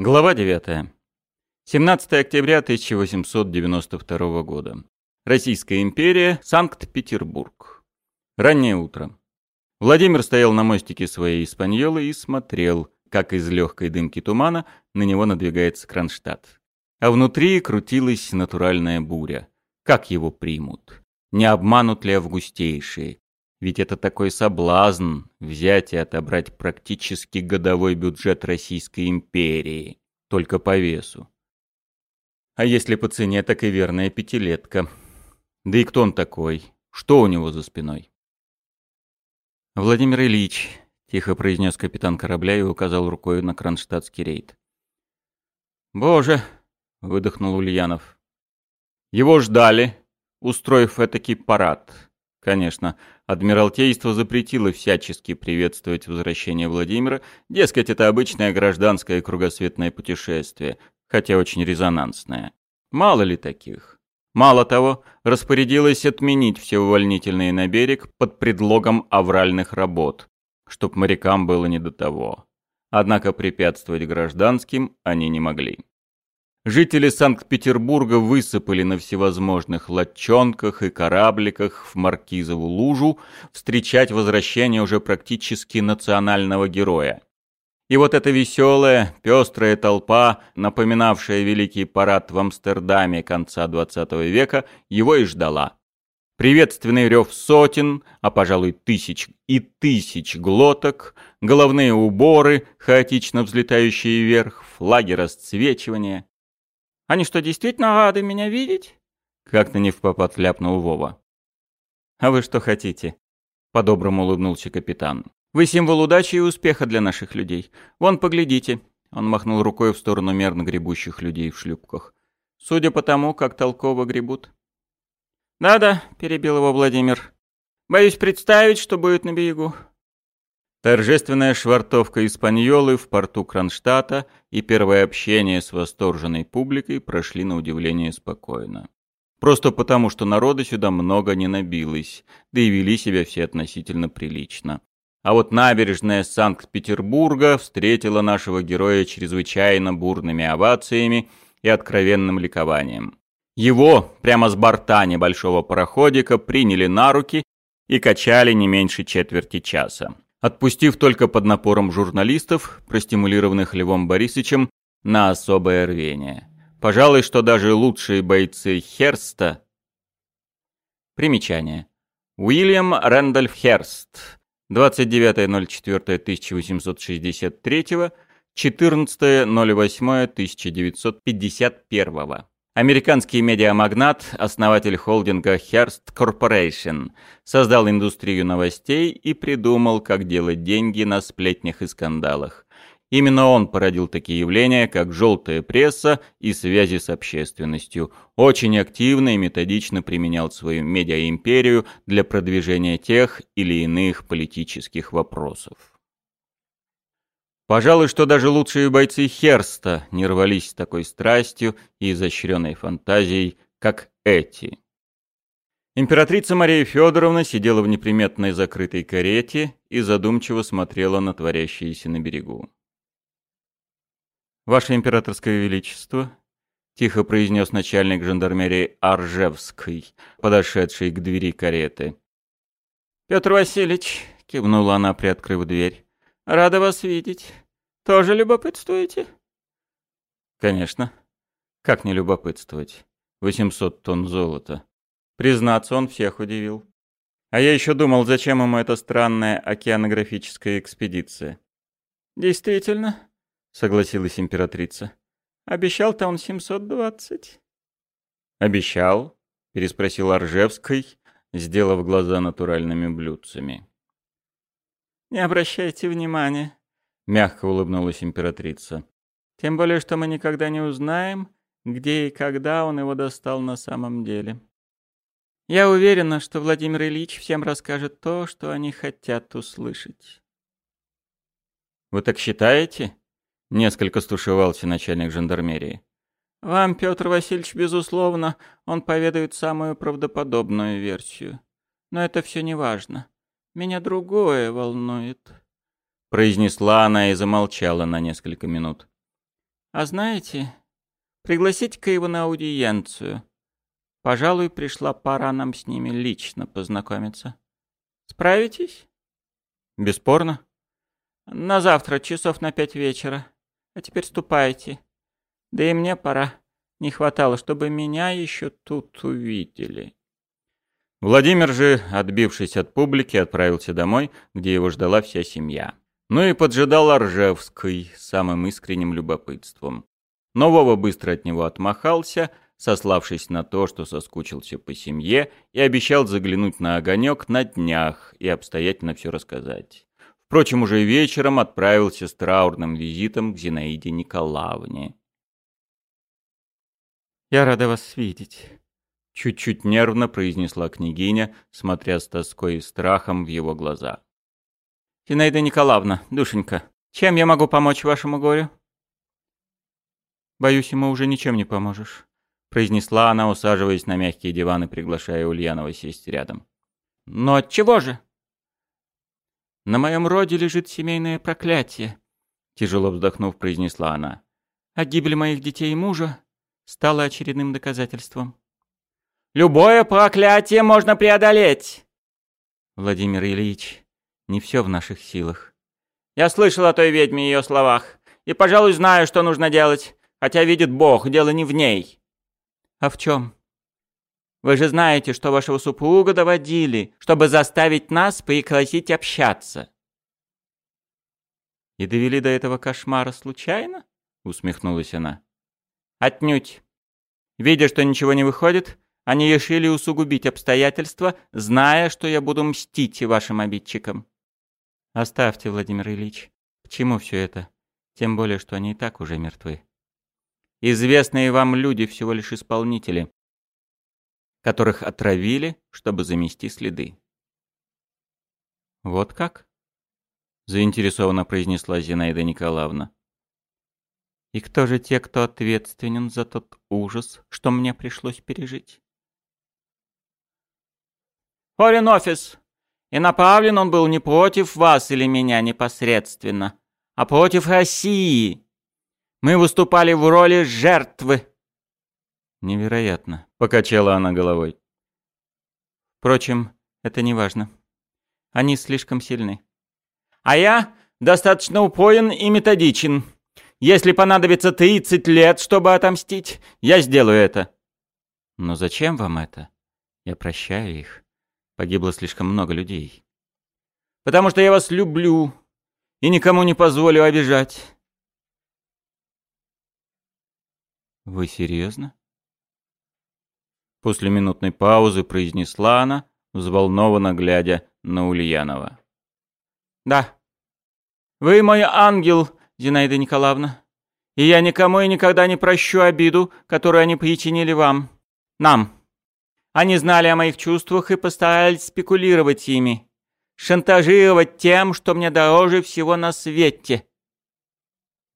Глава 9. 17 октября 1892 года. Российская империя, Санкт-Петербург. Раннее утро. Владимир стоял на мостике своей испаньолы и смотрел, как из легкой дымки тумана на него надвигается Кронштадт. А внутри крутилась натуральная буря. Как его примут? Не обманут ли августейшие? Ведь это такой соблазн взять и отобрать практически годовой бюджет Российской империи, только по весу. А если по цене, так и верная пятилетка. Да и кто он такой? Что у него за спиной? Владимир Ильич, тихо произнес капитан корабля и указал рукой на кронштадтский рейд. Боже, выдохнул Ульянов. Его ждали, устроив этакий парад. Конечно, Адмиралтейство запретило всячески приветствовать возвращение Владимира, дескать, это обычное гражданское кругосветное путешествие, хотя очень резонансное. Мало ли таких. Мало того, распорядилось отменить все увольнительные на берег под предлогом авральных работ, чтоб морякам было не до того. Однако препятствовать гражданским они не могли. Жители Санкт-Петербурга высыпали на всевозможных лодчонках и корабликах в Маркизову лужу встречать возвращение уже практически национального героя. И вот эта веселая, пестрая толпа, напоминавшая великий парад в Амстердаме конца XX века, его и ждала. Приветственный рев сотен, а пожалуй тысяч и тысяч глоток, головные уборы, хаотично взлетающие вверх, флаги расцвечивания. Они что, действительно рады меня видеть?» Как-то не в попад ляпнул Вова. «А вы что хотите?» По-доброму улыбнулся капитан. «Вы символ удачи и успеха для наших людей. Вон, поглядите». Он махнул рукой в сторону мерно гребущих людей в шлюпках. «Судя по тому, как толково гребут». «Да-да», — перебил его Владимир. «Боюсь представить, что будет на берегу. Торжественная швартовка Испаньолы в порту Кронштадта и первое общение с восторженной публикой прошли на удивление спокойно. Просто потому, что народа сюда много не набилось, да и вели себя все относительно прилично. А вот набережная Санкт-Петербурга встретила нашего героя чрезвычайно бурными овациями и откровенным ликованием. Его прямо с борта небольшого пароходика приняли на руки и качали не меньше четверти часа отпустив только под напором журналистов, простимулированных Львом Борисовичем, на особое рвение. Пожалуй, что даже лучшие бойцы Херста... Примечание. Уильям Рэндольф Херст. 29.04.1863, 14.08.1951. Американский медиамагнат, основатель холдинга Hearst Corporation, создал индустрию новостей и придумал, как делать деньги на сплетнях и скандалах. Именно он породил такие явления, как желтая пресса и связи с общественностью. Очень активно и методично применял свою медиаимперию для продвижения тех или иных политических вопросов. Пожалуй, что даже лучшие бойцы Херста не рвались с такой страстью и изощренной фантазией, как эти. Императрица Мария Федоровна сидела в неприметной закрытой карете и задумчиво смотрела на творящееся на берегу. «Ваше императорское величество», — тихо произнес начальник жандармерии Аржевской, подошедший к двери кареты. «Петр Васильевич», — кивнула она, приоткрыв дверь, Рада вас видеть. Тоже любопытствуете? Конечно. Как не любопытствовать? 800 тонн золота. Признаться, он всех удивил. А я еще думал, зачем ему эта странная океанографическая экспедиция. Действительно, согласилась императрица. Обещал-то он 720. Обещал? Переспросил Аржевской, сделав глаза натуральными блюдцами. «Не обращайте внимания», — мягко улыбнулась императрица. «Тем более, что мы никогда не узнаем, где и когда он его достал на самом деле. Я уверена, что Владимир Ильич всем расскажет то, что они хотят услышать». «Вы так считаете?» — несколько стушевался начальник жандармерии. «Вам, Петр Васильевич, безусловно, он поведает самую правдоподобную версию. Но это все не важно. Меня другое волнует», — произнесла она и замолчала на несколько минут. А знаете, пригласите-ка его на аудиенцию. Пожалуй, пришла пора нам с ними лично познакомиться. Справитесь? Бесспорно. На завтра, часов на пять вечера. А теперь ступайте. Да и мне пора. Не хватало, чтобы меня еще тут увидели. Владимир же, отбившись от публики, отправился домой, где его ждала вся семья. Ну и поджидал Оржевской самым искренним любопытством. Но Вова быстро от него отмахался, сославшись на то, что соскучился по семье, и обещал заглянуть на огонек на днях и обстоятельно все рассказать. Впрочем, уже вечером отправился с траурным визитом к Зинаиде Николаевне. «Я рада вас видеть», — чуть-чуть нервно произнесла княгиня, смотря с тоской и страхом в его глаза. «Зинаида Николаевна, душенька, чем я могу помочь вашему горю?» «Боюсь, ему уже ничем не поможешь», — произнесла она, усаживаясь на мягкие диваны, приглашая Ульянова сесть рядом. «Но от чего же?» «На моем роде лежит семейное проклятие», — тяжело вздохнув, произнесла она. «А гибель моих детей и мужа стало очередным доказательством. «Любое проклятие можно преодолеть!» Владимир Ильич, не все в наших силах. Я слышал о той ведьме и ее словах, и, пожалуй, знаю, что нужно делать, хотя видит Бог, дело не в ней. А в чем? Вы же знаете, что вашего супруга доводили, чтобы заставить нас прекратить общаться. И довели до этого кошмара случайно? Усмехнулась она. Отнюдь. Видя, что ничего не выходит, они решили усугубить обстоятельства, зная, что я буду мстить вашим обидчикам. Оставьте, Владимир Ильич. К чему все это? Тем более, что они и так уже мертвы. Известные вам люди всего лишь исполнители, которых отравили, чтобы замести следы. Вот как? Заинтересованно произнесла Зинаида Николаевна. И кто же те, кто ответственен за тот ужас, что мне пришлось пережить? Форин офис. И направлен он был не против вас или меня непосредственно, а против России. Мы выступали в роли жертвы. Невероятно, покачала она головой. Впрочем, это не важно. Они слишком сильны. А я достаточно упоен и методичен. Если понадобится 30 лет, чтобы отомстить, я сделаю это. Но зачем вам это? Я прощаю их. Погибло слишком много людей. Потому что я вас люблю и никому не позволю обижать. Вы серьезно? После минутной паузы произнесла она, взволнованно глядя на Ульянова. Да. Вы мой ангел, Зинаида Николаевна. И я никому и никогда не прощу обиду, которую они причинили вам. Нам. Они знали о моих чувствах и постарались спекулировать ими. Шантажировать тем, что мне дороже всего на свете.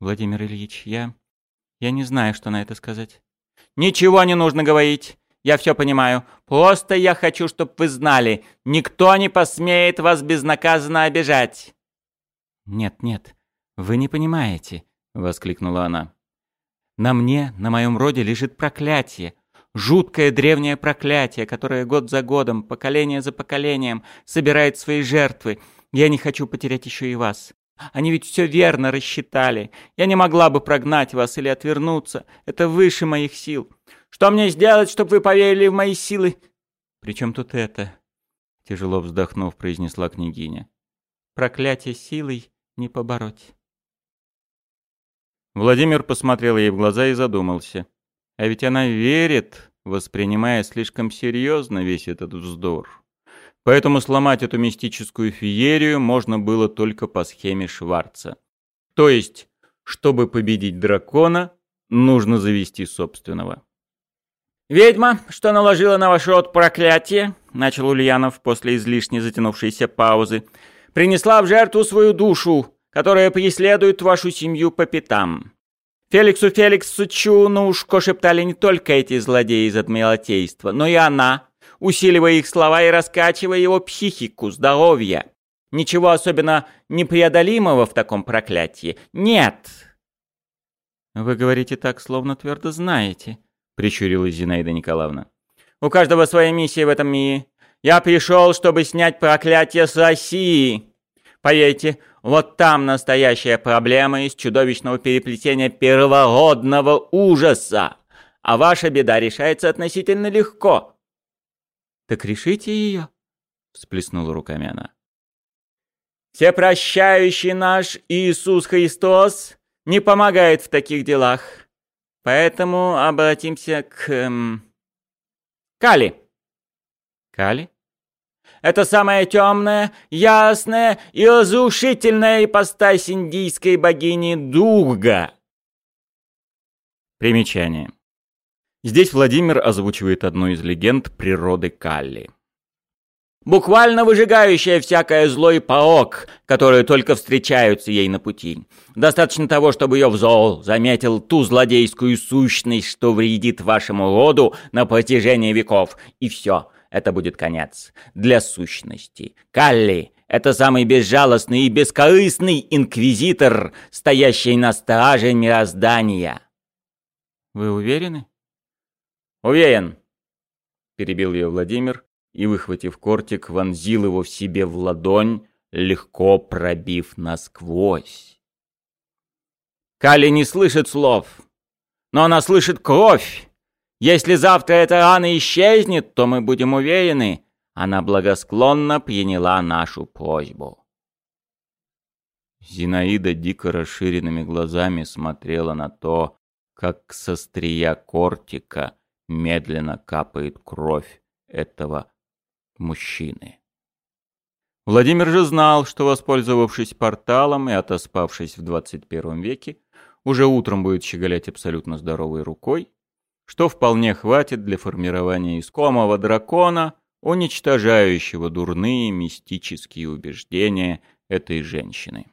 Владимир Ильич, я... Я не знаю, что на это сказать. Ничего не нужно говорить. Я все понимаю. Просто я хочу, чтобы вы знали, никто не посмеет вас безнаказанно обижать. Нет, нет. «Вы не понимаете», — воскликнула она. «На мне, на моем роде лежит проклятие. Жуткое древнее проклятие, которое год за годом, поколение за поколением собирает свои жертвы. Я не хочу потерять еще и вас. Они ведь все верно рассчитали. Я не могла бы прогнать вас или отвернуться. Это выше моих сил. Что мне сделать, чтобы вы поверили в мои силы?» «При чем тут это?» Тяжело вздохнув, произнесла княгиня. «Проклятие силой не побороть». Владимир посмотрел ей в глаза и задумался. А ведь она верит, воспринимая слишком серьезно весь этот вздор. Поэтому сломать эту мистическую феерию можно было только по схеме Шварца. То есть, чтобы победить дракона, нужно завести собственного. «Ведьма, что наложила на ваш род проклятие», — начал Ульянов после излишне затянувшейся паузы, — «принесла в жертву свою душу, которая преследует вашу семью по пятам. Феликсу Феликсу Чу на ушко шептали не только эти злодеи из Адмиралтейства, но и она, усиливая их слова и раскачивая его психику, здоровье. Ничего особенно непреодолимого в таком проклятии нет. «Вы говорите так, словно твердо знаете», — прищурилась Зинаида Николаевна. «У каждого своя миссия в этом мире. Я пришел, чтобы снять проклятие с России. Поверьте, вот там настоящая проблема из чудовищного переплетения первородного ужаса. А ваша беда решается относительно легко». «Так решите ее», — всплеснула руками она. «Всепрощающий наш Иисус Христос не помогает в таких делах. Поэтому обратимся к... Эм, Кали. Кали? Это самая темная, ясная и разрушительная ипостась индийской богини Дурга. Примечание. Здесь Владимир озвучивает одну из легенд природы Калли буквально выжигающая всякое зло и порок, которые только встречаются ей на пути. Достаточно того, чтобы ее взол заметил ту злодейскую сущность, что вредит вашему роду на протяжении веков, и все, это будет конец. Для сущности. Калли — это самый безжалостный и бескорыстный инквизитор, стоящий на страже мироздания. «Вы уверены?» «Уверен», — перебил ее Владимир, и, выхватив кортик, вонзил его в себе в ладонь, легко пробив насквозь. Кали не слышит слов, но она слышит кровь. Если завтра эта рана исчезнет, то мы будем уверены, она благосклонно приняла нашу просьбу. Зинаида дико расширенными глазами смотрела на то, как со стрия кортика медленно капает кровь этого мужчины. Владимир же знал, что, воспользовавшись порталом и отоспавшись в 21 веке, уже утром будет щеголять абсолютно здоровой рукой, что вполне хватит для формирования искомого дракона, уничтожающего дурные мистические убеждения этой женщины.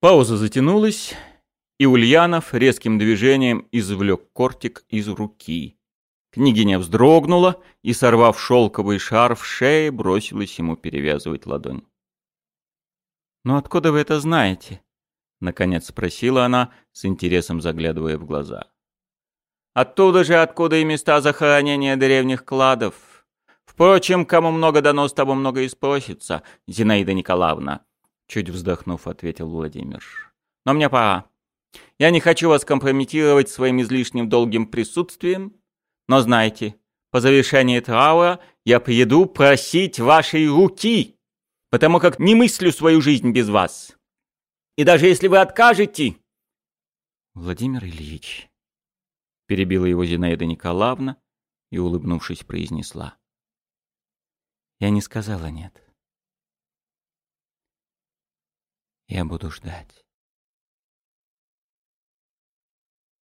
Пауза затянулась, и Ульянов резким движением извлек кортик из руки, Княгиня вздрогнула и, сорвав шелковый шарф шеи, бросилась ему перевязывать ладонь. «Ну откуда вы это знаете?» — наконец спросила она, с интересом заглядывая в глаза. «Оттуда же, откуда и места захоронения древних кладов. Впрочем, кому много дано, с того много и спросится, Зинаида Николаевна», — чуть вздохнув, ответил Владимир. «Но мне пора. Я не хочу вас компрометировать своим излишним долгим присутствием, но знайте, по завершении траура я приеду просить вашей руки, потому как не мыслю свою жизнь без вас. И даже если вы откажете...» «Владимир Ильич», — перебила его Зинаида Николаевна и, улыбнувшись, произнесла. «Я не сказала нет. Я буду ждать».